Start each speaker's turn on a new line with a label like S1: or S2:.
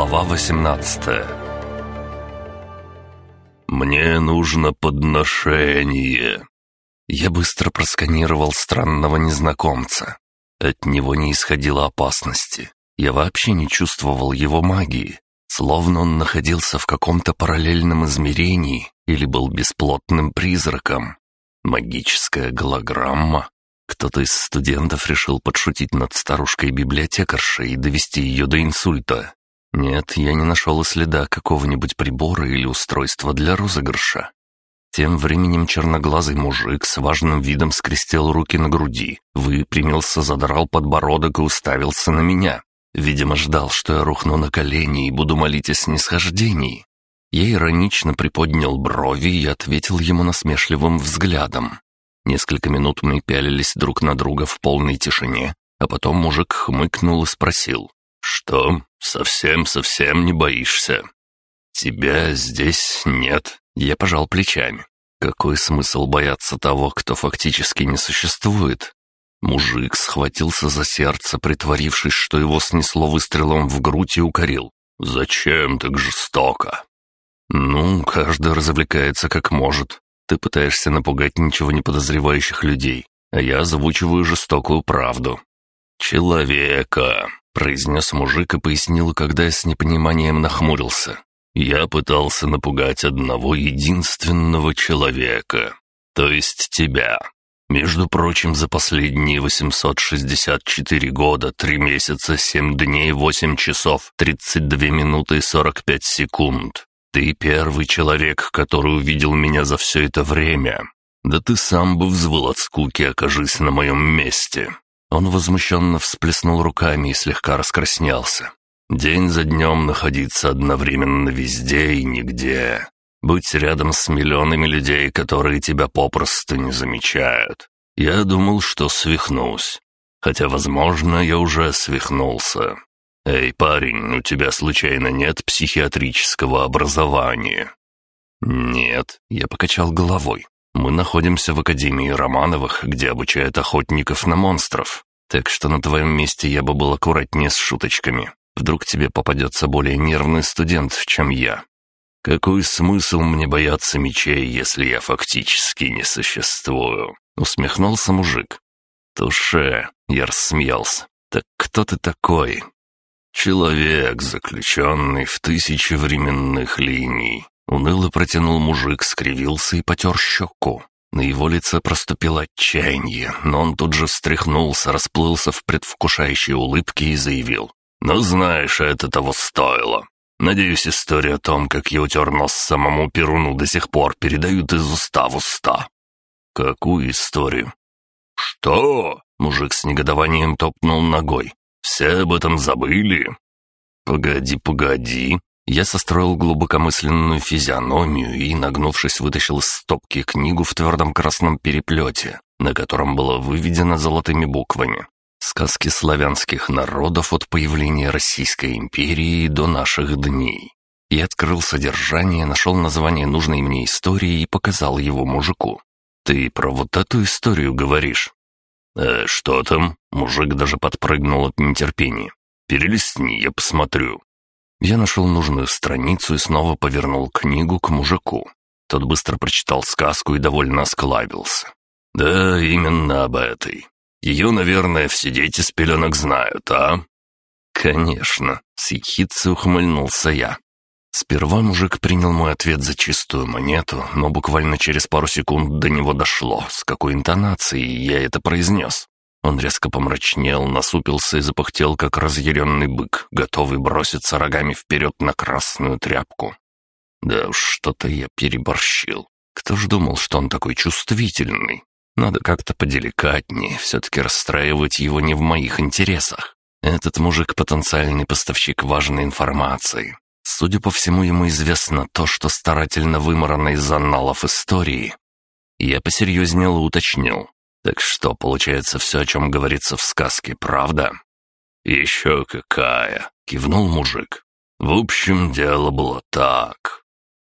S1: Глава 18 «Мне нужно подношение». Я быстро просканировал странного незнакомца. От него не исходило опасности. Я вообще не чувствовал его магии, словно он находился в каком-то параллельном измерении или был бесплотным призраком. Магическая голограмма. Кто-то из студентов решил подшутить над старушкой-библиотекаршей и довести ее до инсульта. Нет, я не нашел и следа какого-нибудь прибора или устройства для розыгрыша. Тем временем черноглазый мужик с важным видом скрестил руки на груди, выпрямился, задрал подбородок и уставился на меня. Видимо, ждал, что я рухну на колени и буду молить о снисхождении. Я иронично приподнял брови и ответил ему насмешливым взглядом. Несколько минут мы пялились друг на друга в полной тишине, а потом мужик хмыкнул и спросил. «Что, совсем-совсем не боишься?» «Тебя здесь нет», — я пожал плечами. «Какой смысл бояться того, кто фактически не существует?» Мужик схватился за сердце, притворившись, что его снесло выстрелом в грудь и укорил. «Зачем так жестоко?» «Ну, каждый развлекается как может. Ты пытаешься напугать ничего не подозревающих людей, а я озвучиваю жестокую правду». «Человека», — произнес мужик и пояснил, когда я с непониманием нахмурился. «Я пытался напугать одного единственного человека, то есть тебя. Между прочим, за последние 864 года, 3 месяца, 7 дней, 8 часов, 32 минуты и 45 секунд. Ты первый человек, который увидел меня за все это время. Да ты сам бы взвыл от скуки, окажись на моем месте. Он возмущенно всплеснул руками и слегка раскраснялся. День за днем находиться одновременно везде и нигде. Быть рядом с миллионами людей, которые тебя попросту не замечают. Я думал, что свихнусь. Хотя, возможно, я уже свихнулся. «Эй, парень, у тебя случайно нет психиатрического образования?» «Нет», — я покачал головой. Мы находимся в Академии Романовых, где обучают охотников на монстров. Так что на твоем месте я бы был аккуратнее с шуточками. Вдруг тебе попадется более нервный студент, чем я. Какой смысл мне бояться мечей, если я фактически не существую?» Усмехнулся мужик. «Туше!» — я рассмеялся. «Так кто ты такой?» «Человек, заключенный в тысячи временных линий. Уныло протянул мужик, скривился и потер щеку. На его лице проступило отчаяние, но он тут же встряхнулся, расплылся в предвкушающей улыбке и заявил. «Ну, знаешь, это того стоило. Надеюсь, история о том, как я утер нос самому Перуну, до сих пор передают из уста в уста». «Какую историю?» «Что?» — мужик с негодованием топнул ногой. «Все об этом забыли?» «Погоди, погоди», я состроил глубокомысленную физиономию и, нагнувшись, вытащил из стопки книгу в твердом красном переплете, на котором было выведено золотыми буквами «Сказки славянских народов от появления Российской империи до наших дней». Я открыл содержание, нашел название нужной мне истории и показал его мужику. «Ты про вот эту историю говоришь?» «Э, что там?» Мужик даже подпрыгнул от нетерпения. «Перелистни, я посмотрю». Я нашел нужную страницу и снова повернул книгу к мужику. Тот быстро прочитал сказку и довольно осклабился. «Да, именно об этой. Ее, наверное, все дети с пеленок знают, а?» «Конечно», — с ехидцей ухмыльнулся я. Сперва мужик принял мой ответ за чистую монету, но буквально через пару секунд до него дошло, с какой интонацией я это произнес. Он резко помрачнел, насупился и запахтел, как разъяренный бык, готовый броситься рогами вперед на красную тряпку. Да уж, что-то я переборщил. Кто ж думал, что он такой чувствительный? Надо как-то поделикатнее, все-таки расстраивать его не в моих интересах. Этот мужик — потенциальный поставщик важной информации. Судя по всему, ему известно то, что старательно выморано из анналов истории. Я посерьезнел уточнил. Так что, получается, все, о чем говорится в сказке, правда?» «Еще какая!» — кивнул мужик. «В общем, дело было так.